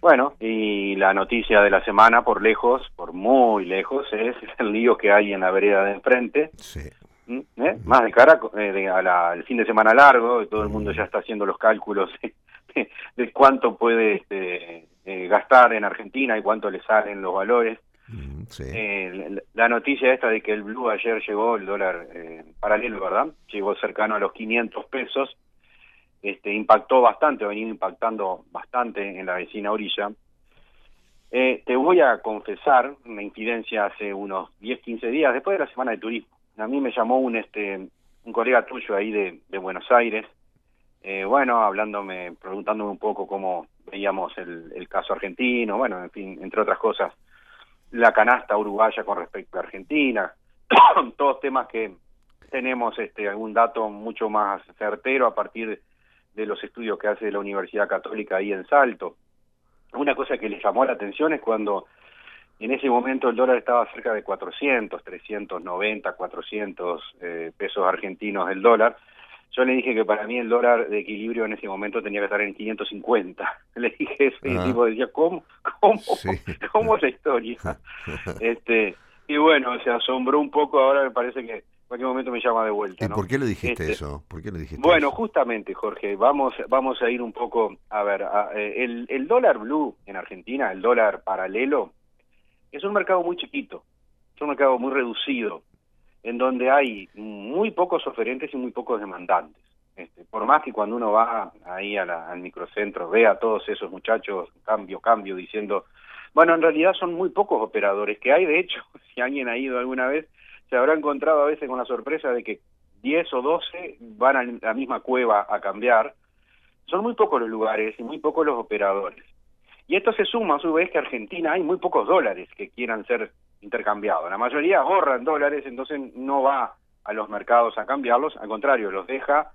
Bueno, y la noticia de la semana, por lejos, por muy lejos, es el lío que hay en la vereda de enfrente. Sí. ¿Mm? ¿Eh? Más de cara eh, al fin de semana largo, todo el mundo ya está haciendo los cálculos de, cuánto puede este, eh, gastar en Argentina y cuánto le salen los valores. Mm, sí. la noticia esta de que el blue ayer llegó, el dólar paralelo, ¿verdad? Llegó cercano a los 500 pesos este, impactó bastante, ha venido impactando bastante en la vecina orilla. Eh, te voy a confesar una incidencia hace unos 10, 15 días, después de la semana de turismo. A mí me llamó un este un colega tuyo ahí de, de Buenos Aires, eh, bueno, hablándome, preguntándome un poco cómo veíamos el, caso argentino, bueno, en fin, entre otras cosas, la canasta uruguaya con respecto a Argentina, todos temas que tenemos este algún dato mucho más certero a partir de los estudios que hace la Universidad Católica ahí en Salto. Una cosa que le llamó la atención es cuando en ese momento el dólar estaba cerca de 400, 390, 400 eh, pesos argentinos el dólar. Yo le dije que para mí el dólar de equilibrio en ese momento tenía que estar en 550. Le dije eso y el tipo decía, ¿cómo? ¿Cómo? ¿Cómo es la historia? este Y bueno, se asombró un poco, ahora me parece que cualquier momento me llama de vuelta. ¿Y por qué le dijiste este, eso? ¿Por qué le dijiste bueno, justamente, Jorge, vamos, vamos a ir un poco, a ver, eh, el, el dólar blue en Argentina, el dólar paralelo, es un mercado muy chiquito, es un mercado muy reducido, en donde hay muy pocos oferentes y muy pocos demandantes. Este, por más que cuando uno va ahí al microcentro ve a todos esos muchachos cambio, cambio, diciendo, bueno, en realidad son muy pocos operadores que hay, de hecho, si alguien ha ido alguna vez, se habrá encontrado a veces con la sorpresa de que 10 o 12 van a la misma cueva a cambiar. Son muy pocos los lugares y muy pocos los operadores. Y esto se suma a su vez que Argentina hay muy pocos dólares que quieran ser intercambiados. La mayoría ahorran dólares, entonces no va a los mercados a cambiarlos, al contrario, los deja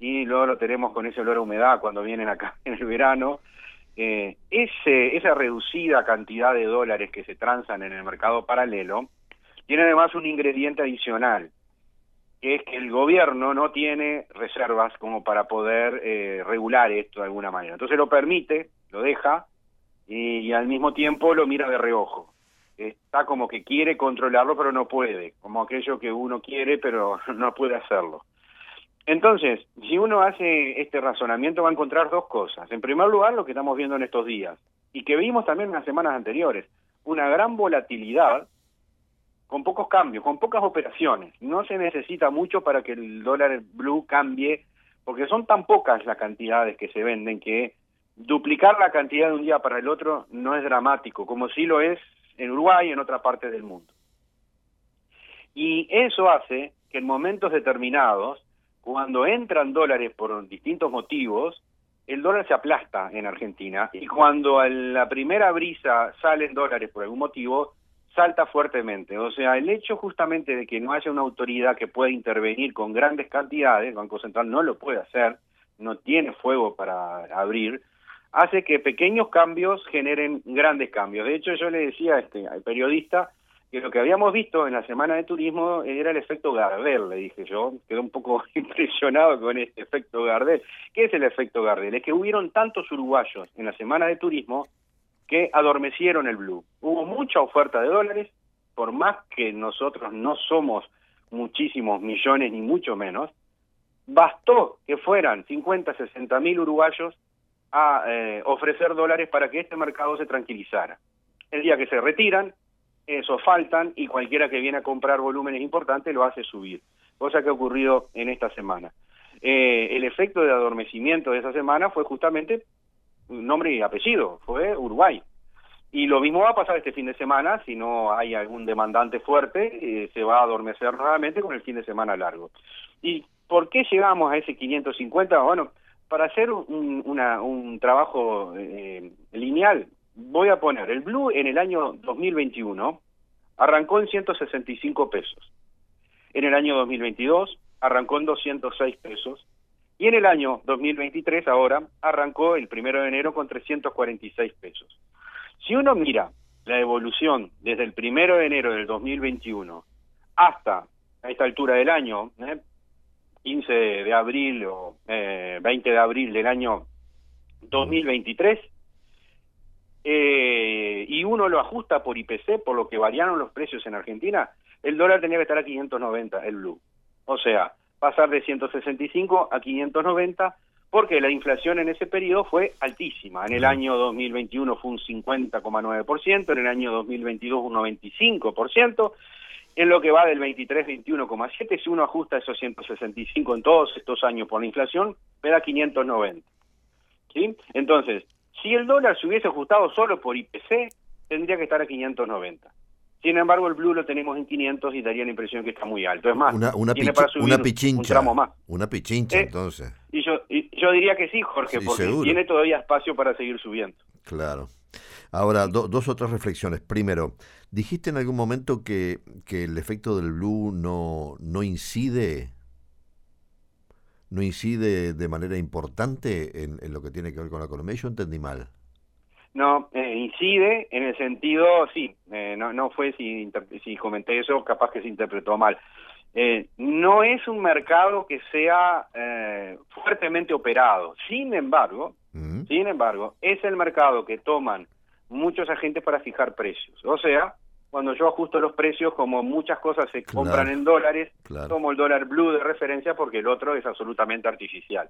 y luego lo tenemos con ese olor a humedad cuando vienen acá en el verano. Eh, ese, esa reducida cantidad de dólares que se transan en el mercado paralelo tiene además un ingrediente adicional, que es que el gobierno no tiene reservas como para poder eh, regular esto de alguna manera. Entonces lo permite, lo deja y, al mismo tiempo lo mira de reojo. Está como que quiere controlarlo pero no puede, como aquello que uno quiere pero no puede hacerlo. Entonces, si uno hace este razonamiento va a encontrar dos cosas. En primer lugar, lo que estamos viendo en estos días y que vimos también en las semanas anteriores, una gran volatilidad con pocos cambios, con pocas operaciones. No se necesita mucho para que el dólar blue cambie, porque son tan pocas las cantidades que se venden que duplicar la cantidad de un día para el otro no es dramático, como sí lo es en Uruguay y en otra parte del mundo. Y eso hace que en momentos determinados, cuando entran dólares por distintos motivos, el dólar se aplasta en Argentina y cuando a la primera brisa salen dólares por algún motivo, salta fuertemente. O sea, el hecho justamente de que no haya una autoridad que pueda intervenir con grandes cantidades, el Banco Central no lo puede hacer, no tiene fuego para abrir, hace que pequeños cambios generen grandes cambios. De hecho, yo le decía a este, al periodista que lo que habíamos visto en la semana de turismo era el efecto Gardel, le dije yo, quedó un poco impresionado con este efecto Gardel. ¿Qué es el efecto Gardel? Es que hubieron tantos uruguayos en la semana de turismo que adormecieron el blue. Hubo mucha oferta de dólares, por más que nosotros no somos muchísimos millones ni mucho menos, bastó que fueran 50, 60 mil uruguayos a eh, ofrecer dólares para que este mercado se tranquilizara. El día que se retiran, esos faltan y cualquiera que viene a comprar volúmenes importantes lo hace subir, cosa que ha ocurrido en esta semana. Eh, el efecto de adormecimiento de esa semana fue justamente nombre y apellido, fue Uruguay. Y lo mismo va a pasar este fin de semana, si no hay algún demandante fuerte, eh, se va a adormecer nuevamente con el fin de semana largo. ¿Y por qué llegamos a ese 550? Bueno, para hacer un, un trabajo eh, lineal, voy a poner el blue en el año 2021 arrancó en 165 pesos. En el año 2022 arrancó en 206 pesos. Y en el año 2023 ahora arrancó el primero de enero con 346 pesos. Si uno mira la evolución desde el primero de enero del 2021 hasta a esta altura del año, 15 ¿eh? de abril o 20 eh, de abril del año 2023, eh, y uno lo ajusta por IPC, por lo que variaron los precios en Argentina, el dólar tenía que estar a 590, el blue. O sea, pasar de 165 a 590 porque la inflación en ese periodo fue altísima. En el año 2021 fue un 50,9%, en el año 2022 un 95%, en lo que va del 23, 21,7%, si uno ajusta esos 165 en todos estos años por la inflación, me da 590. ¿Sí? Entonces, si el dólar se hubiese ajustado solo por IPC, tendría que estar a 590. Sin embargo, el blue lo tenemos en 500 y daría la impresión que está muy alto. Es más, una, tiene para subir una pichincha, un más. Una pichincha, eh, entonces. Y yo, yo diría que sí, Jorge, porque tiene todavía espacio para seguir subiendo. Claro. Ahora, dos otras reflexiones. Primero, dijiste en algún momento que, que el efecto del blue no, no incide no incide de manera importante en, en, lo que tiene que ver con la economía. Yo entendí mal. No, eh, incide en el sentido, sí, eh, no, no fue si, si comenté eso, capaz que se interpretó mal. Eh, no es un mercado que sea fuertemente operado. Sin embargo, mm. sin embargo, es el mercado que toman muchos agentes para fijar precios. O sea, cuando yo ajusto los precios, como muchas cosas se compran en dólares, tomo el dólar blue de referencia porque el otro es absolutamente artificial.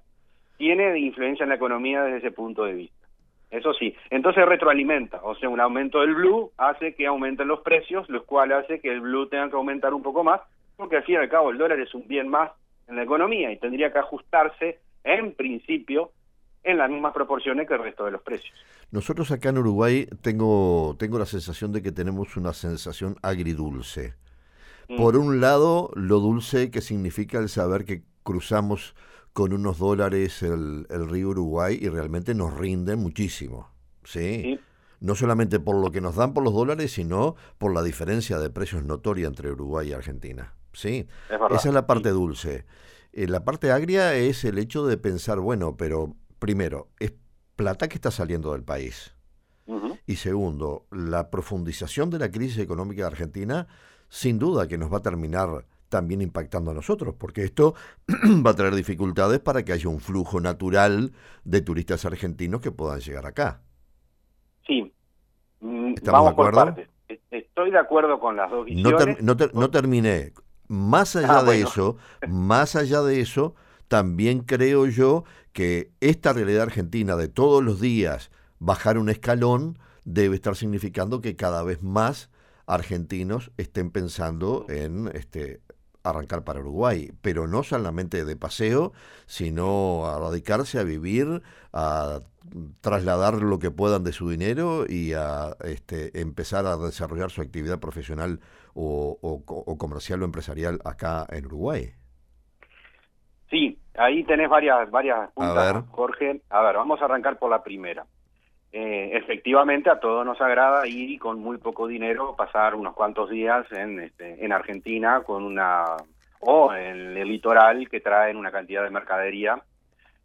Tiene influencia en la economía desde ese punto de vista. Eso sí, entonces retroalimenta, o sea, un aumento del blue hace que aumenten los precios, lo cual hace que el blue tenga que aumentar un poco más, porque al fin y al cabo el dólar es un bien más en la economía y tendría que ajustarse, en principio, en las mismas proporciones que el resto de los precios. Nosotros acá en Uruguay tengo, tengo la sensación de que tenemos una sensación agridulce. Mm. Por un lado, lo dulce que significa el saber que cruzamos con unos dólares el, río Uruguay y realmente nos rinden muchísimo. ¿sí? No solamente por lo que nos dan por los dólares, sino por la diferencia de precios notoria entre Uruguay y Argentina. ¿sí? Esa es la parte dulce. Eh, la parte agria es el hecho de pensar, bueno, pero primero, es plata que está saliendo del país. Y segundo, la profundización de la crisis económica de Argentina, sin duda que nos va a terminar también impactando a nosotros, porque esto va a traer dificultades para que haya un flujo natural de turistas argentinos que puedan llegar acá. Sí. Mm, ¿Estamos de acuerdo? E-, estoy de acuerdo con las dos visiones. No, terminé. Más allá ah, de eso, más allá de eso, también creo yo que esta realidad argentina de todos los días bajar un escalón debe estar significando que cada vez más argentinos estén pensando en este arrancar para Uruguay, pero no solamente de paseo, sino a radicarse, a vivir, a trasladar lo que puedan de su dinero y a este, empezar a desarrollar su actividad profesional o, comercial o empresarial acá en Uruguay. Sí, ahí tenés varias, varias puntas, Jorge. A ver, vamos a arrancar por la primera. Eh, efectivamente, a todos nos agrada ir y con muy poco dinero pasar unos cuantos días en, este, en Argentina con una o en el litoral que traen una cantidad de mercadería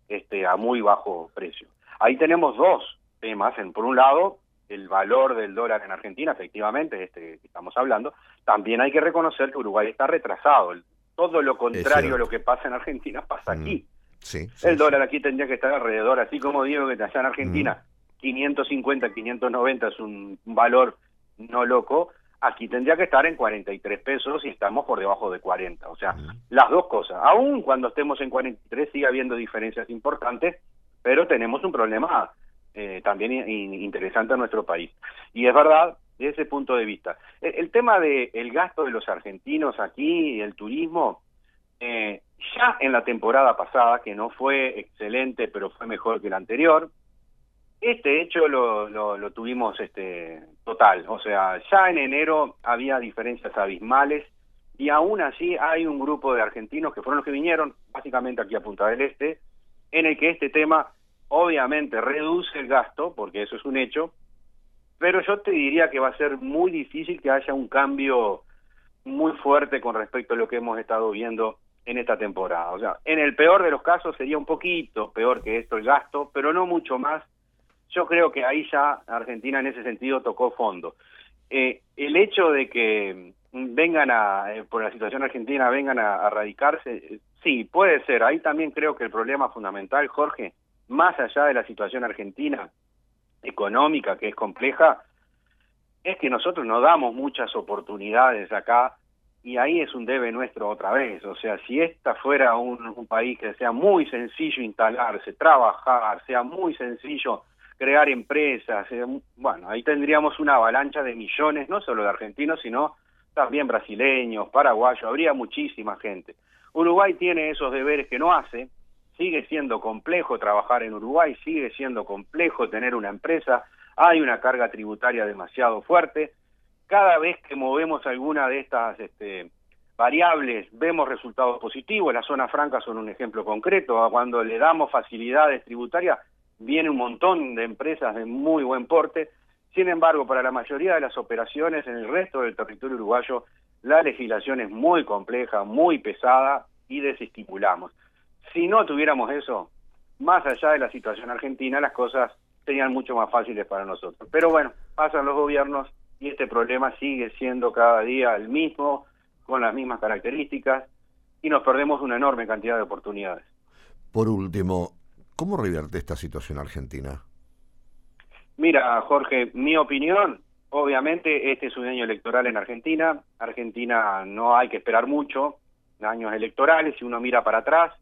este, a muy bajo precio. Ahí tenemos dos temas. En, por un lado, el valor del dólar en Argentina, efectivamente, este que estamos hablando. También hay que reconocer que Uruguay está retrasado. todo lo contrario a lo que pasa en Argentina pasa mm. aquí. Sí, el dólar aquí tendría que estar alrededor, así como digo que allá en Argentina 550, 590 es un valor no loco, aquí tendría que estar en 43 pesos y estamos por debajo de 40. O sea, las dos cosas. Aún cuando estemos en 43 sigue habiendo diferencias importantes, pero tenemos un problema eh, también interesante en nuestro país. Y es verdad, desde ese punto de vista. El, tema del el gasto de los argentinos aquí, el turismo, eh, ya en la temporada pasada, que no fue excelente, pero fue mejor que la anterior, este hecho lo, lo, tuvimos este, total, o sea, ya en enero había diferencias abismales y aún así hay un grupo de argentinos que fueron los que vinieron, básicamente aquí a Punta del Este, en el que este tema obviamente reduce el gasto, porque eso es un hecho, pero yo te diría que va a ser muy difícil que haya un cambio muy fuerte con respecto a lo que hemos estado viendo en esta temporada. O sea, en el peor de los casos sería un poquito peor que esto el gasto, pero no mucho más. Yo creo que ahí ya Argentina en ese sentido tocó fondo. Eh, el hecho de que vengan a, eh, por la situación argentina, vengan a, radicarse, sí, puede ser. Ahí también creo que el problema fundamental, Jorge, más allá de la situación argentina económica, que es compleja, es que nosotros no damos muchas oportunidades acá y ahí es un debe nuestro otra vez. O sea, si esta fuera un, país que sea muy sencillo instalarse, trabajar, sea muy sencillo crear empresas, bueno, ahí tendríamos una avalancha de millones, no solo de argentinos, sino también brasileños, paraguayos, habría muchísima gente. Uruguay tiene esos deberes que no hace, sigue siendo complejo trabajar en Uruguay, sigue siendo complejo tener una empresa, hay una carga tributaria demasiado fuerte. Cada vez que movemos alguna de estas este, variables vemos resultados positivos, las zonas francas son un ejemplo concreto, cuando le damos facilidades tributarias viene un montón de empresas de muy buen porte, sin embargo, para la mayoría de las operaciones en el resto del territorio uruguayo, la legislación es muy compleja, muy pesada y desestipulamos. Si no tuviéramos eso, más allá de la situación argentina, las cosas serían mucho más fáciles para nosotros. Pero bueno, pasan los gobiernos y este problema sigue siendo cada día el mismo, con las mismas características, y nos perdemos una enorme cantidad de oportunidades. Por último, ¿cómo revierte esta situación argentina? Mira, Jorge, mi opinión, obviamente este es un año electoral en Argentina. Argentina no hay que esperar mucho, años electorales, si uno mira para atrás.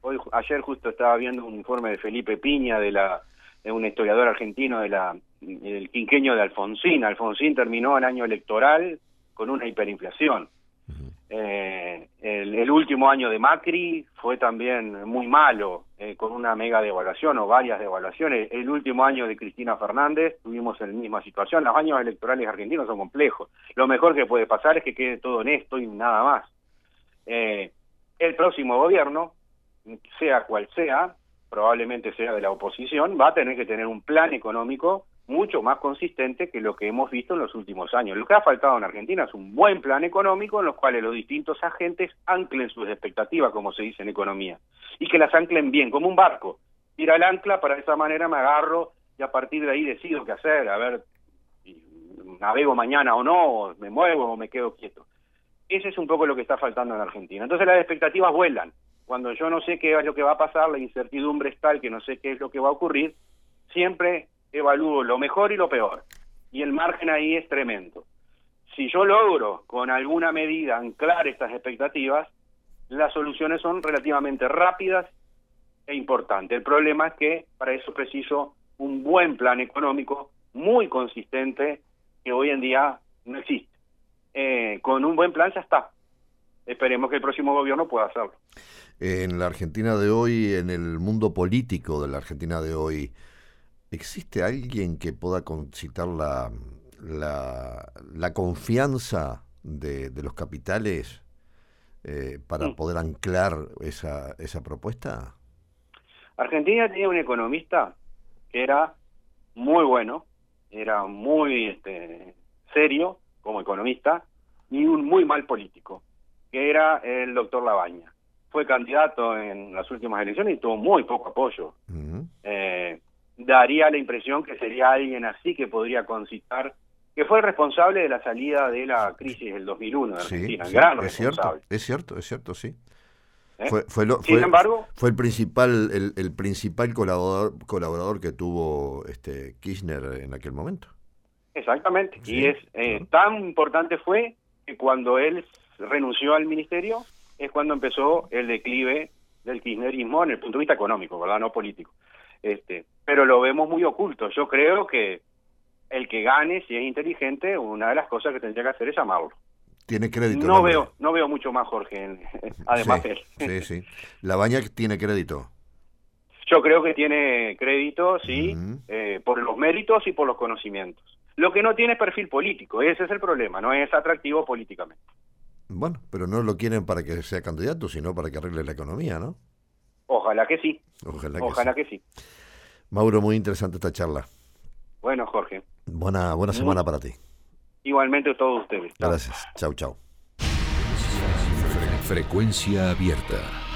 Hoy, ayer justo estaba viendo un informe de Felipe Piña, de, la, de un historiador argentino de la, del quinqueño de Alfonsín. Alfonsín terminó el año electoral con una hiperinflación. Eh, el, último año de Macri fue también muy malo, eh, con una mega devaluación o varias devaluaciones. El último año de Cristina Fernández tuvimos la misma situación. Los años electorales argentinos son complejos. Lo mejor que puede pasar es que quede todo honesto y nada más. Eh, el próximo gobierno, sea cual sea, probablemente sea de la oposición, va a tener que tener un plan económico mucho más consistente que lo que hemos visto en los últimos años. Lo que ha faltado en Argentina es un buen plan económico en los cuales los distintos agentes anclen sus expectativas, como se dice en economía, y que las anclen bien, como un barco. Ir al ancla, para esa manera me agarro y a partir de ahí decido qué hacer, a ver, navego mañana o no, me muevo o me quedo quieto. Ese es un poco lo que está faltando en Argentina. Entonces las expectativas vuelan. Cuando yo no sé qué es lo que va a pasar, la incertidumbre es tal que no sé qué es lo que va a ocurrir, siempre evalúo lo mejor y lo peor. Y el margen ahí es tremendo. Si yo logro con alguna medida anclar estas expectativas, las soluciones son relativamente rápidas e importantes. El problema es que para eso preciso un buen plan económico muy consistente que hoy en día no existe. Eh, con un buen plan ya está. Esperemos que el próximo gobierno pueda hacerlo. En la Argentina de hoy, en el mundo político de la Argentina de hoy, ¿Existe alguien que pueda concitar la, la, confianza de, los capitales eh, para poder anclar esa, esa propuesta? Argentina tenía un economista que era muy bueno, era muy este, serio como economista y un muy mal político, que era el doctor Labaña. Fue candidato en las últimas elecciones y tuvo muy poco apoyo daría la impresión que sería alguien así que podría concitar que fue el responsable de la salida de la crisis del 2001 de Argentina, gran es. Cierto, es cierto, es cierto, sí. ¿Eh? Fue, fue, Sin embargo, fue el principal el, el, principal colaborador colaborador que tuvo este Kirchner en aquel momento. Exactamente, y es eh, tan importante fue que cuando él renunció al ministerio es cuando empezó el declive del kirchnerismo en el punto de vista económico, ¿verdad? No político. Este, pero lo vemos muy oculto. Yo creo que el que gane, si es inteligente, una de las cosas que tendría que hacer es amarlo. Tiene crédito. No veo, no veo mucho más Jorge, además de él. Sí, sí. La baña tiene crédito. Yo creo que tiene crédito, sí, eh, por los méritos y por los conocimientos. Lo que no tiene perfil político, ese es el problema, no es atractivo políticamente. Bueno, pero no lo quieren para que sea candidato, sino para que arregle la economía, ¿no? Ojalá que sí. Ojalá que, Ojalá sí. que sí. Mauro, muy interesante esta charla. Bueno, Jorge. Buena, buena semana para ti. Igualmente todos ustedes. Gracias. Chau, chau. Frecuencia abierta.